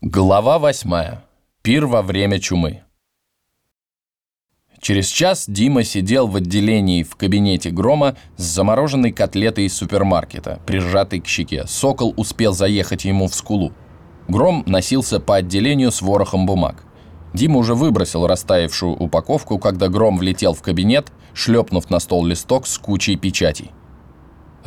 Глава восьмая. Пир во время чумы. Через час Дима сидел в отделении в кабинете Грома с замороженной котлетой из супермаркета, прижатой к щеке. Сокол успел заехать ему в скулу. Гром носился по отделению с ворохом бумаг. Дима уже выбросил растаявшую упаковку, когда Гром влетел в кабинет, шлепнув на стол листок с кучей печатей.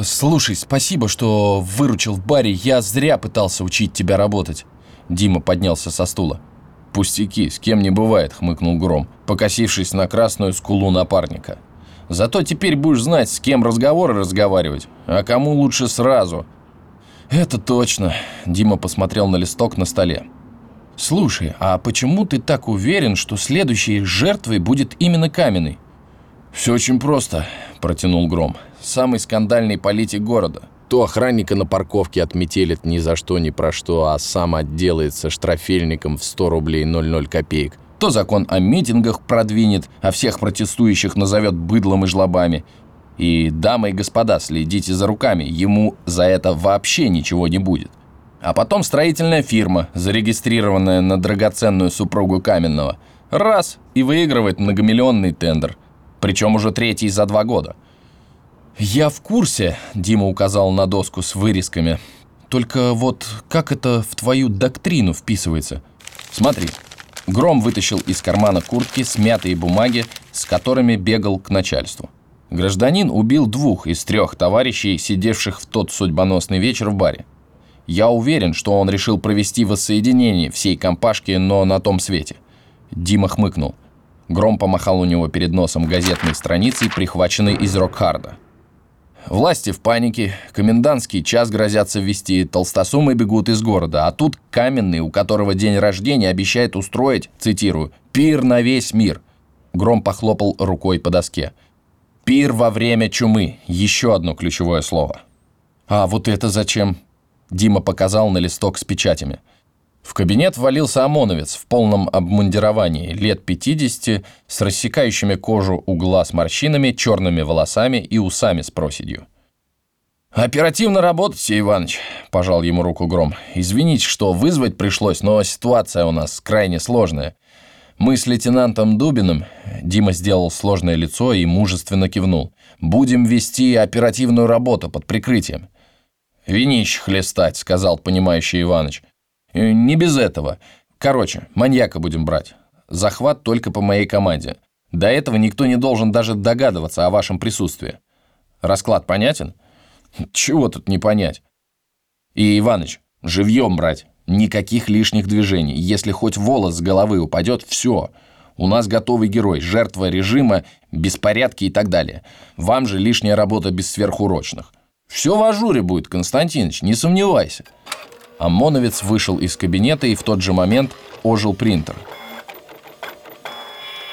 «Слушай, спасибо, что выручил в баре. Я зря пытался учить тебя работать». Дима поднялся со стула. «Пустяки, с кем не бывает», — хмыкнул Гром, покосившись на красную скулу напарника. «Зато теперь будешь знать, с кем разговоры разговаривать, а кому лучше сразу». «Это точно», — Дима посмотрел на листок на столе. «Слушай, а почему ты так уверен, что следующей жертвой будет именно Каменный?» «Все очень просто», — протянул Гром. «Самый скандальный политик города. То охранника на парковке отметелит ни за что, ни про что, а сам отделается штрафельником в 100 рублей 00 копеек. То закон о митингах продвинет, а всех протестующих назовет быдлом и жлобами. И, дамы и господа, следите за руками, ему за это вообще ничего не будет. А потом строительная фирма, зарегистрированная на драгоценную супругу Каменного. Раз, и выигрывает многомиллионный тендер. Причем уже третий за два года. «Я в курсе», — Дима указал на доску с вырезками. «Только вот как это в твою доктрину вписывается?» «Смотри». Гром вытащил из кармана куртки смятые бумаги, с которыми бегал к начальству. Гражданин убил двух из трех товарищей, сидевших в тот судьбоносный вечер в баре. Я уверен, что он решил провести воссоединение всей компашки, но на том свете. Дима хмыкнул. Гром помахал у него перед носом газетной страницей, прихваченной из Рокхарда. Власти в панике, комендантский час грозятся ввести, толстосумы бегут из города, а тут каменный, у которого день рождения, обещает устроить, цитирую, «пир на весь мир». Гром похлопал рукой по доске. «Пир во время чумы» – еще одно ключевое слово. «А вот это зачем?» Дима показал на листок с печатями – в кабинет ввалился ОМОНовец в полном обмундировании, лет 50, с рассекающими кожу у глаз морщинами, черными волосами и усами с проседью. «Оперативно работать, Сей Иванович», – пожал ему руку Гром. «Извините, что вызвать пришлось, но ситуация у нас крайне сложная. Мы с лейтенантом Дубиным...» Дима сделал сложное лицо и мужественно кивнул. «Будем вести оперативную работу под прикрытием». «Винищ хлестать», – сказал понимающий Иваныч. Э, не без этого. Короче, маньяка будем брать. Захват только по моей команде. До этого никто не должен даже догадываться о вашем присутствии. Расклад понятен? Чего тут не понять? И, Иваныч, живьем брать. Никаких лишних движений. Если хоть волос с головы упадет, все. У нас готовый герой, жертва режима, беспорядки и так далее. Вам же лишняя работа без сверхурочных. Все в ажуре будет, Константинович, не сомневайся. ОМОНовец вышел из кабинета, и в тот же момент ожил принтер.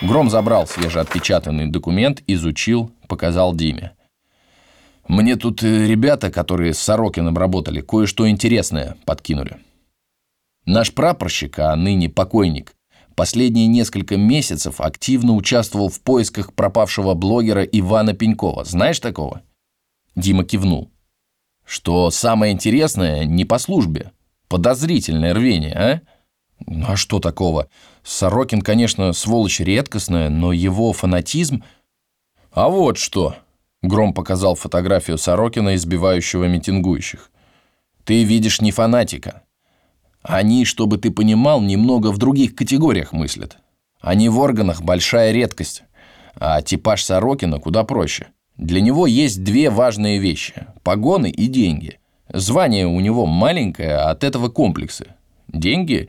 Гром забрал свежеотпечатанный документ, изучил, показал Диме. «Мне тут э, ребята, которые с Сорокином работали, кое-что интересное подкинули. Наш прапорщик, а ныне покойник, последние несколько месяцев активно участвовал в поисках пропавшего блогера Ивана Пенькова. Знаешь такого?» Дима кивнул. Что самое интересное, не по службе. Подозрительное рвение, а? А что такого? Сорокин, конечно, сволочь редкостная, но его фанатизм... А вот что... Гром показал фотографию Сорокина, избивающего митингующих. Ты видишь не фанатика. Они, чтобы ты понимал, немного в других категориях мыслят. Они в органах большая редкость, а типаж Сорокина куда проще. Для него есть две важные вещи – погоны и деньги. Звание у него маленькое, а от этого комплексы. Деньги?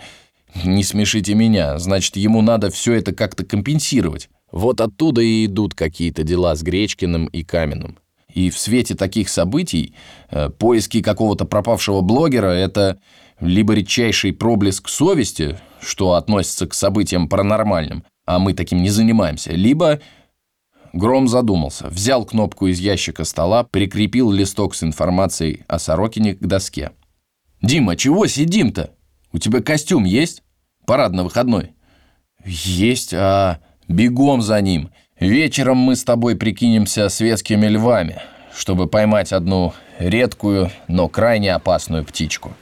Не смешите меня, значит, ему надо все это как-то компенсировать. Вот оттуда и идут какие-то дела с Гречкиным и Каменным. И в свете таких событий э, поиски какого-то пропавшего блогера – это либо редчайший проблеск совести, что относится к событиям паранормальным, а мы таким не занимаемся, либо Гром задумался, взял кнопку из ящика стола, прикрепил листок с информацией о Сорокине к доске. «Дима, чего сидим-то? У тебя костюм есть? Парадно-выходной?» «Есть, а бегом за ним. Вечером мы с тобой прикинемся светскими львами, чтобы поймать одну редкую, но крайне опасную птичку».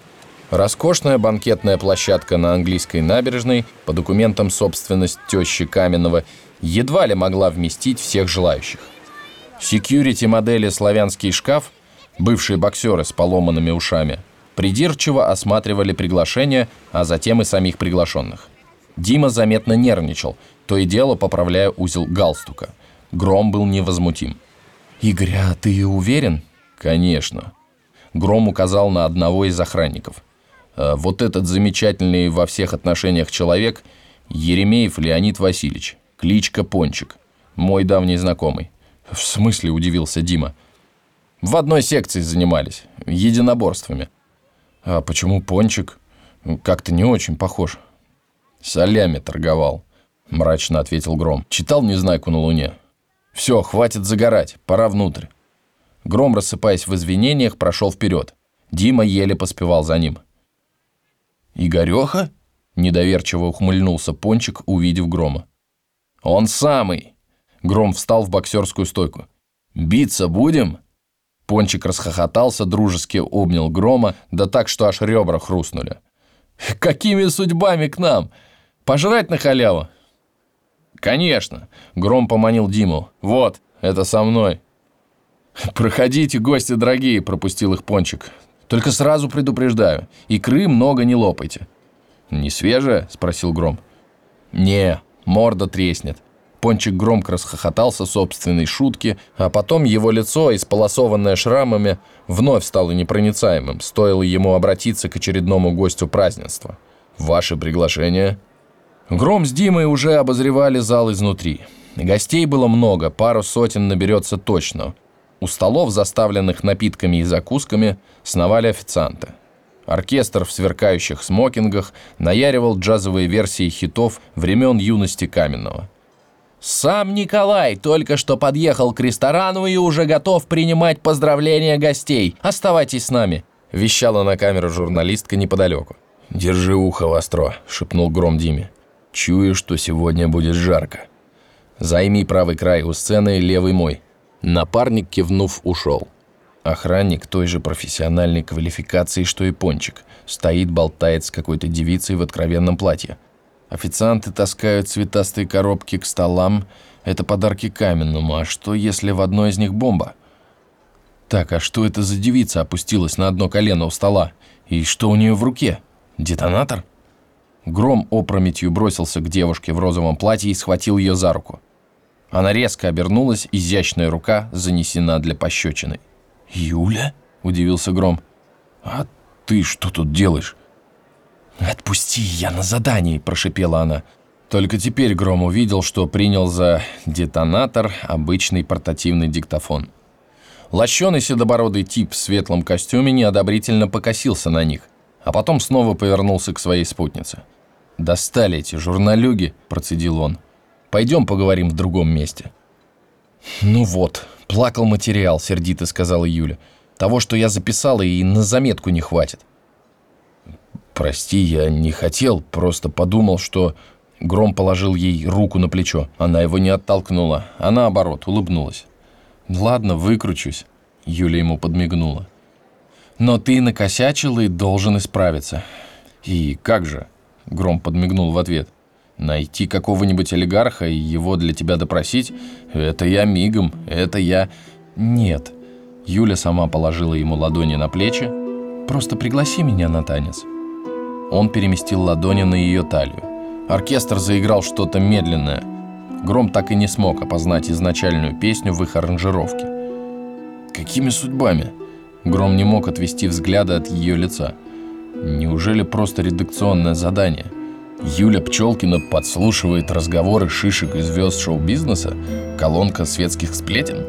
Роскошная банкетная площадка на английской набережной по документам собственность тещи Каменного едва ли могла вместить всех желающих. Секьюрити модели «Славянский шкаф», бывшие боксеры с поломанными ушами, придирчиво осматривали приглашения, а затем и самих приглашенных. Дима заметно нервничал, то и дело поправляя узел галстука. Гром был невозмутим. «Игорь, а ты уверен?» «Конечно». Гром указал на одного из охранников. «Э, «Вот этот замечательный во всех отношениях человек – Еремеев Леонид Васильевич, кличка Пончик, мой давний знакомый». «В смысле?» – удивился Дима. «В одной секции занимались, единоборствами». «А почему Пончик? Как-то не очень похож». «Солями торговал», – мрачно ответил Гром. «Читал «Незнайку на Луне». «Все, хватит загорать, пора внутрь». Гром, рассыпаясь в извинениях, прошел вперед. Дима еле поспевал за ним. «Игореха?» – недоверчиво ухмыльнулся Пончик, увидев Грома. «Он самый!» Гром встал в боксерскую стойку. «Биться будем?» Пончик расхохотался, дружески обнял Грома, да так, что аж ребра хрустнули. «Какими судьбами к нам? Пожрать на халяву?» «Конечно!» Гром поманил Диму. «Вот, это со мной!» «Проходите, гости дорогие!» – пропустил их Пончик. «Только сразу предупреждаю, икры много не лопайте». «Не свежая?» – спросил Гром. «Не, морда треснет». Пончик громко расхохотался собственной шутки, а потом его лицо, исполосованное шрамами, вновь стало непроницаемым, стоило ему обратиться к очередному гостю празднества. «Ваше приглашение?» Гром с Димой уже обозревали зал изнутри. Гостей было много, пару сотен наберется точно. У столов, заставленных напитками и закусками, сновали официанты. Оркестр в сверкающих смокингах наяривал джазовые версии хитов времен юности Каменного. Сам Николай только что подъехал к ресторану и уже готов принимать поздравления гостей. Оставайтесь с нами», – вещала на камеру журналистка неподалеку. «Держи ухо востро», – шепнул Гром Диме. Чую, что сегодня будет жарко. Займи правый край у сцены, левый мой. Напарник, кивнув, ушел. Охранник той же профессиональной квалификации, что и Пончик. Стоит, болтает с какой-то девицей в откровенном платье. Официанты таскают цветастые коробки к столам. Это подарки каменному. А что, если в одной из них бомба? Так, а что это за девица опустилась на одно колено у стола? И что у нее в руке? Детонатор? Гром опрометью бросился к девушке в розовом платье и схватил ее за руку. Она резко обернулась, изящная рука занесена для пощечины. «Юля?» – удивился Гром. «А ты что тут делаешь?» «Отпусти, я на задании!» – прошипела она. Только теперь Гром увидел, что принял за детонатор обычный портативный диктофон. Лощеный седобородый тип в светлом костюме неодобрительно покосился на них, а потом снова повернулся к своей спутнице – «Достали эти журналюги», – процедил он. «Пойдем поговорим в другом месте». «Ну вот, плакал материал», – сердито сказала Юля. «Того, что я записала, и на заметку не хватит». «Прости, я не хотел, просто подумал, что...» Гром положил ей руку на плечо. Она его не оттолкнула, а наоборот, улыбнулась. «Ладно, выкручусь», – Юля ему подмигнула. «Но ты накосячил и должен исправиться». «И как же?» Гром подмигнул в ответ. «Найти какого-нибудь олигарха и его для тебя допросить? Это я мигом, это я...» «Нет». Юля сама положила ему ладони на плечи. «Просто пригласи меня на танец». Он переместил ладони на ее талию. Оркестр заиграл что-то медленное. Гром так и не смог опознать изначальную песню в их аранжировке. «Какими судьбами?» Гром не мог отвести взгляда от ее лица. Неужели просто редакционное задание? Юля Пчелкина подслушивает разговоры шишек и звезд шоу-бизнеса? Колонка светских сплетен?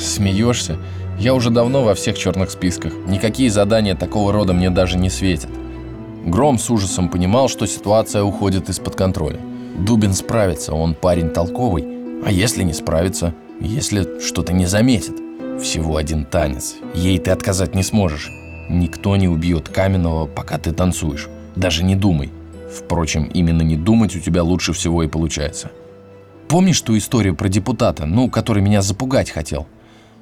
Смеешься? Я уже давно во всех черных списках. Никакие задания такого рода мне даже не светят. Гром с ужасом понимал, что ситуация уходит из-под контроля. Дубин справится, он парень толковый. А если не справится? Если что-то не заметит? Всего один танец. Ей ты отказать не сможешь. Никто не убьет Каменного, пока ты танцуешь. Даже не думай. Впрочем, именно не думать у тебя лучше всего и получается. Помнишь ту историю про депутата, ну, который меня запугать хотел?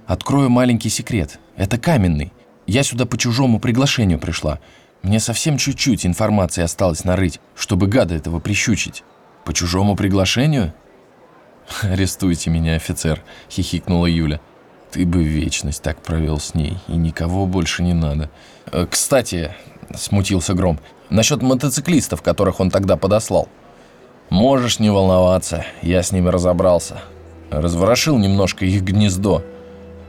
Открою маленький секрет. Это Каменный. Я сюда по чужому приглашению пришла. Мне совсем чуть-чуть информации осталось нарыть, чтобы гада этого прищучить. По чужому приглашению? «Арестуйте меня, офицер», — хихикнула Юля. «Ты бы вечность так провел с ней, и никого больше не надо». Э, «Кстати», — смутился Гром, — «насчет мотоциклистов, которых он тогда подослал». «Можешь не волноваться, я с ними разобрался. Разворошил немножко их гнездо.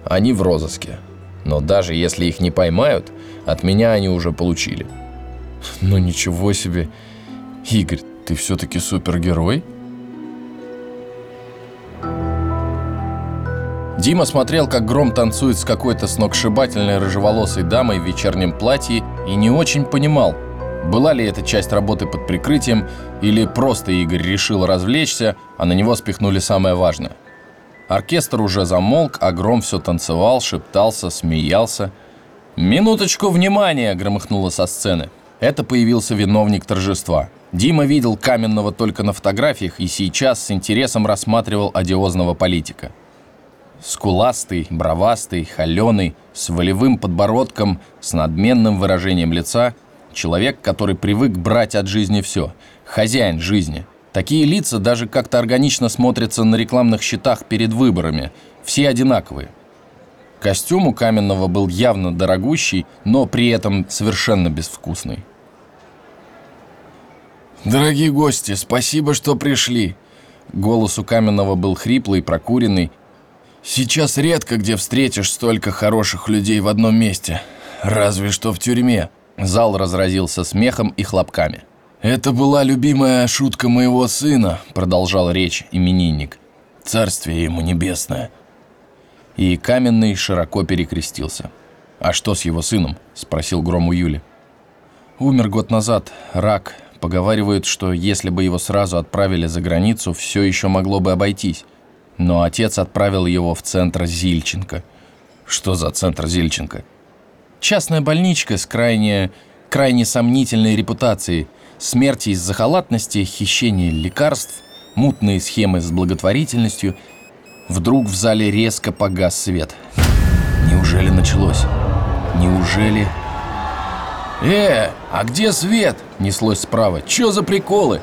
Они в розыске. Но даже если их не поймают, от меня они уже получили». «Ну ничего себе! Игорь, ты все-таки супергерой?» Дима смотрел, как Гром танцует с какой-то сногсшибательной рыжеволосой дамой в вечернем платье и не очень понимал, была ли это часть работы под прикрытием или просто Игорь решил развлечься, а на него спихнули самое важное. Оркестр уже замолк, а Гром все танцевал, шептался, смеялся. «Минуточку внимания!» – громыхнуло со сцены. Это появился виновник торжества. Дима видел Каменного только на фотографиях и сейчас с интересом рассматривал одиозного политика – Скуластый, бровастый, холеный, с волевым подбородком, с надменным выражением лица. Человек, который привык брать от жизни все. Хозяин жизни. Такие лица даже как-то органично смотрятся на рекламных щитах перед выборами. Все одинаковые. Костюм у Каменного был явно дорогущий, но при этом совершенно безвкусный. «Дорогие гости, спасибо, что пришли!» Голос у Каменного был хриплый, прокуренный, Сейчас редко где встретишь столько хороших людей в одном месте. Разве что в тюрьме. Зал разразился смехом и хлопками. «Это была любимая шутка моего сына», — продолжал речь именинник. «Царствие ему небесное». И Каменный широко перекрестился. «А что с его сыном?» — спросил Гром у Юли. «Умер год назад. Рак. Поговаривают, что если бы его сразу отправили за границу, все еще могло бы обойтись но отец отправил его в центр Зильченко. Что за центр Зильченко? Частная больничка с крайне, крайне сомнительной репутацией. Смерти из-за халатности, хищение лекарств, мутные схемы с благотворительностью. Вдруг в зале резко погас свет. Неужели началось? Неужели... «Э, а где свет?» — неслось справа. «Чё за приколы?»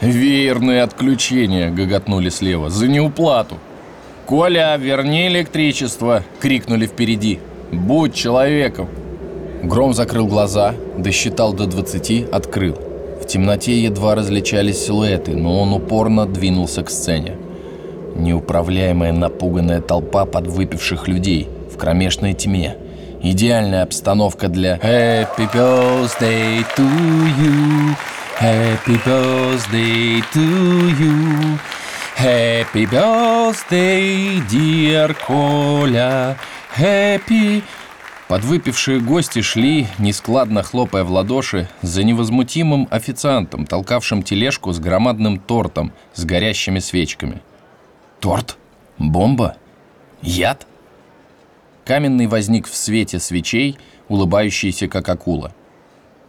«Веерное отключение!» — гоготнули слева. «За неуплату!» «Коля, верни электричество!» — крикнули впереди. «Будь человеком!» Гром закрыл глаза, досчитал до двадцати, открыл. В темноте едва различались силуэты, но он упорно двинулся к сцене. Неуправляемая напуганная толпа подвыпивших людей в кромешной тьме. Идеальная обстановка для «Happy birthday to you!» Happy birthday to you. Happy birthday, dear Коля. Happy... Подвыпившие гости шли, нескладно хлопая в ладоши, за невозмутимым официантом, толкавшим тележку с громадным тортом с горящими свечками. Торт? Бомба? Яд? Каменный возник в свете свечей, улыбающийся как акула.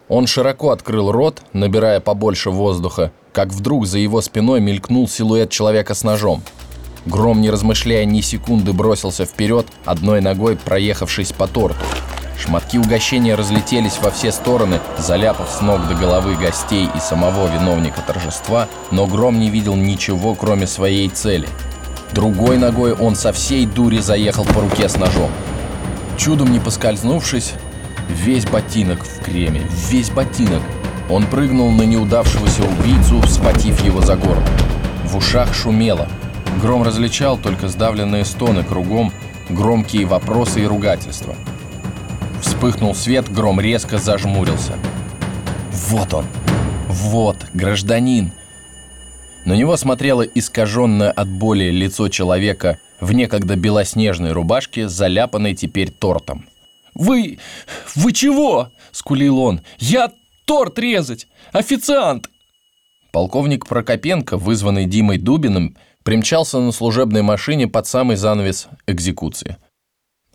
Он широко открыл рот, набирая побольше воздуха, как вдруг за его спиной мелькнул силуэт человека с ножом. Гром, не размышляя ни секунды, бросился вперед, одной ногой проехавшись по торту. Шматки угощения разлетелись во все стороны, заляпав с ног до головы гостей и самого виновника торжества, но Гром не видел ничего, кроме своей цели. Другой ногой он со всей дури заехал по руке с ножом. Чудом не поскользнувшись, Весь ботинок в креме, весь ботинок. Он прыгнул на неудавшегося убийцу, схватив его за горло. В ушах шумело. Гром различал только сдавленные стоны кругом, громкие вопросы и ругательства. Вспыхнул свет, Гром резко зажмурился. Вот он! Вот, гражданин! На него смотрело искаженное от боли лицо человека в некогда белоснежной рубашке, заляпанной теперь тортом. «Вы... вы чего?» – скулил он. «Я торт резать! Официант!» Полковник Прокопенко, вызванный Димой Дубиным, примчался на служебной машине под самый занавес экзекуции.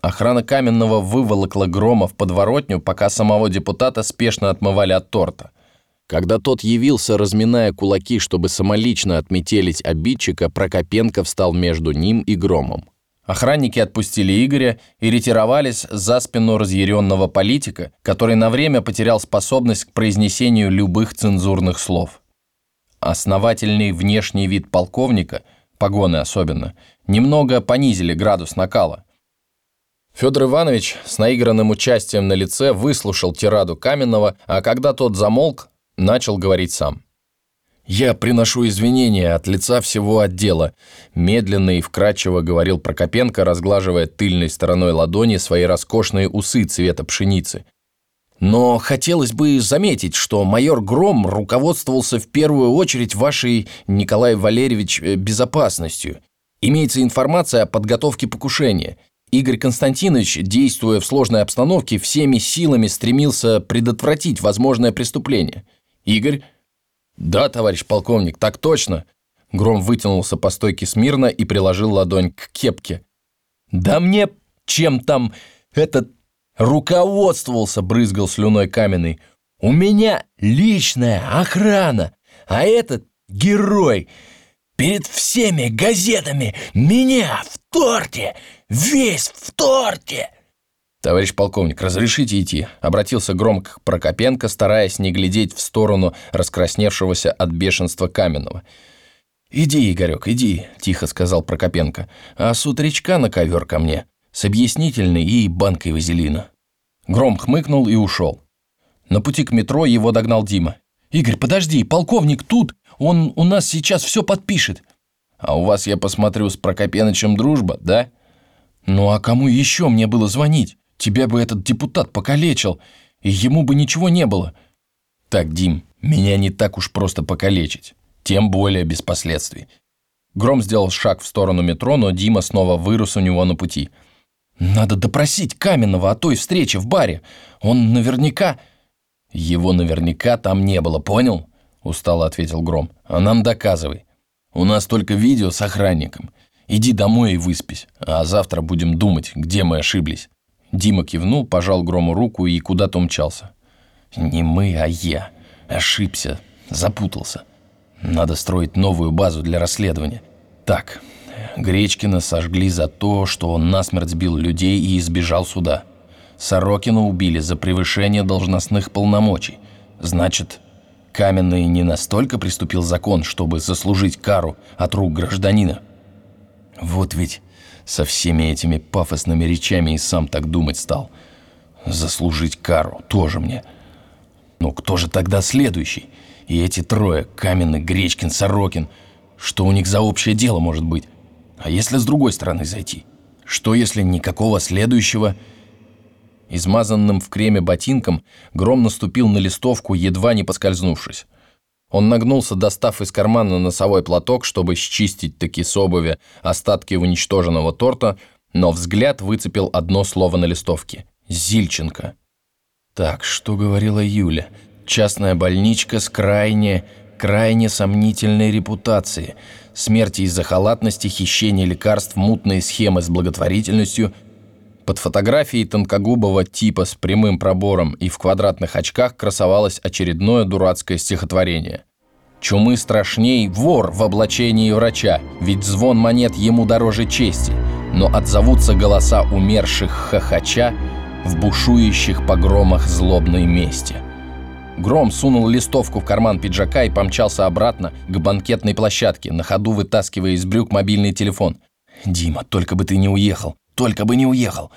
Охрана Каменного выволокла Грома в подворотню, пока самого депутата спешно отмывали от торта. Когда тот явился, разминая кулаки, чтобы самолично отметелить обидчика, Прокопенко встал между ним и Громом. Охранники отпустили Игоря и ретировались за спину разъяренного политика, который на время потерял способность к произнесению любых цензурных слов. Основательный внешний вид полковника, погоны особенно, немного понизили градус накала. Федор Иванович с наигранным участием на лице выслушал тираду Каменного, а когда тот замолк, начал говорить сам. «Я приношу извинения от лица всего отдела», медленно и вкрадчиво говорил Прокопенко, разглаживая тыльной стороной ладони свои роскошные усы цвета пшеницы. «Но хотелось бы заметить, что майор Гром руководствовался в первую очередь вашей, Николай Валерьевич, э, безопасностью. Имеется информация о подготовке покушения. Игорь Константинович, действуя в сложной обстановке, всеми силами стремился предотвратить возможное преступление. Игорь «Да, товарищ полковник, так точно!» Гром вытянулся по стойке смирно и приложил ладонь к кепке. «Да мне чем там этот руководствовался!» брызгал слюной каменный. «У меня личная охрана, а этот герой перед всеми газетами меня в торте, весь в торте!» «Товарищ полковник, разрешите идти?» Обратился громко к Прокопенко, стараясь не глядеть в сторону раскрасневшегося от бешенства Каменного. «Иди, Игорек, иди», – тихо сказал Прокопенко. «А с утречка на ковер ко мне, с объяснительной и банкой вазелина». Гром хмыкнул и ушел. На пути к метро его догнал Дима. «Игорь, подожди, полковник тут, он у нас сейчас все подпишет». «А у вас, я посмотрю, с Прокопенычем дружба, да?» «Ну а кому еще мне было звонить?» Тебя бы этот депутат покалечил, и ему бы ничего не было. Так, Дим, меня не так уж просто покалечить. Тем более без последствий. Гром сделал шаг в сторону метро, но Дима снова вырос у него на пути. «Надо допросить Каменного о той встрече в баре. Он наверняка...» «Его наверняка там не было, понял?» Устало ответил Гром. «А нам доказывай. У нас только видео с охранником. Иди домой и выспись, а завтра будем думать, где мы ошиблись». Дима кивнул, пожал Грому руку и куда-то умчался. «Не мы, а я. Ошибся. Запутался. Надо строить новую базу для расследования. Так, Гречкина сожгли за то, что он насмерть сбил людей и избежал суда. Сорокина убили за превышение должностных полномочий. Значит, Каменный не настолько приступил закон, чтобы заслужить кару от рук гражданина. Вот ведь со всеми этими пафосными речами и сам так думать стал. Заслужить кару тоже мне. Ну кто же тогда следующий? И эти трое, Каменный, Гречкин, Сорокин, что у них за общее дело может быть? А если с другой стороны зайти? Что если никакого следующего... Измазанным в креме ботинком Гром наступил на листовку, едва не поскользнувшись. Он нагнулся, достав из кармана носовой платок, чтобы счистить таки с обуви остатки уничтоженного торта, но взгляд выцепил одно слово на листовке – «Зильченко». Так, что говорила Юля? Частная больничка с крайне, крайне сомнительной репутацией. Смерти из-за халатности, хищения лекарств, мутные схемы с благотворительностью – под фотографией тонкогубого типа с прямым пробором и в квадратных очках красовалось очередное дурацкое стихотворение. Чумы страшней вор в облачении врача, ведь звон монет ему дороже чести, но отзовутся голоса умерших хохоча в бушующих погромах злобной мести. Гром сунул листовку в карман пиджака и помчался обратно к банкетной площадке, на ходу вытаскивая из брюк мобильный телефон. «Дима, только бы ты не уехал! Только бы не уехал!»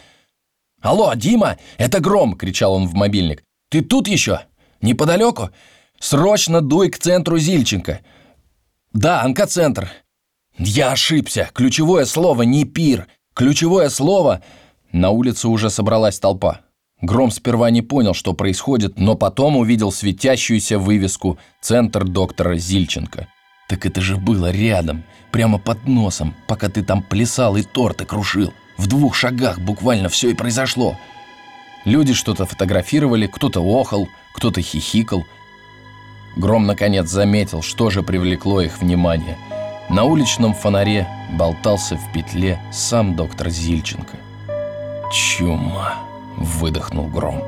«Алло, Дима, это Гром!» — кричал он в мобильник. «Ты тут еще? Неподалеку? Срочно дуй к центру Зильченко!» «Да, онкоцентр!» «Я ошибся! Ключевое слово не пир! Ключевое слово...» На улице уже собралась толпа. Гром сперва не понял, что происходит, но потом увидел светящуюся вывеску «Центр доктора Зильченко». Так это же было рядом, прямо под носом, пока ты там плясал и торты крушил. В двух шагах буквально все и произошло. Люди что-то фотографировали, кто-то охал, кто-то хихикал. Гром наконец заметил, что же привлекло их внимание. На уличном фонаре болтался в петле сам доктор Зильченко. «Чума!» – выдохнул Гром.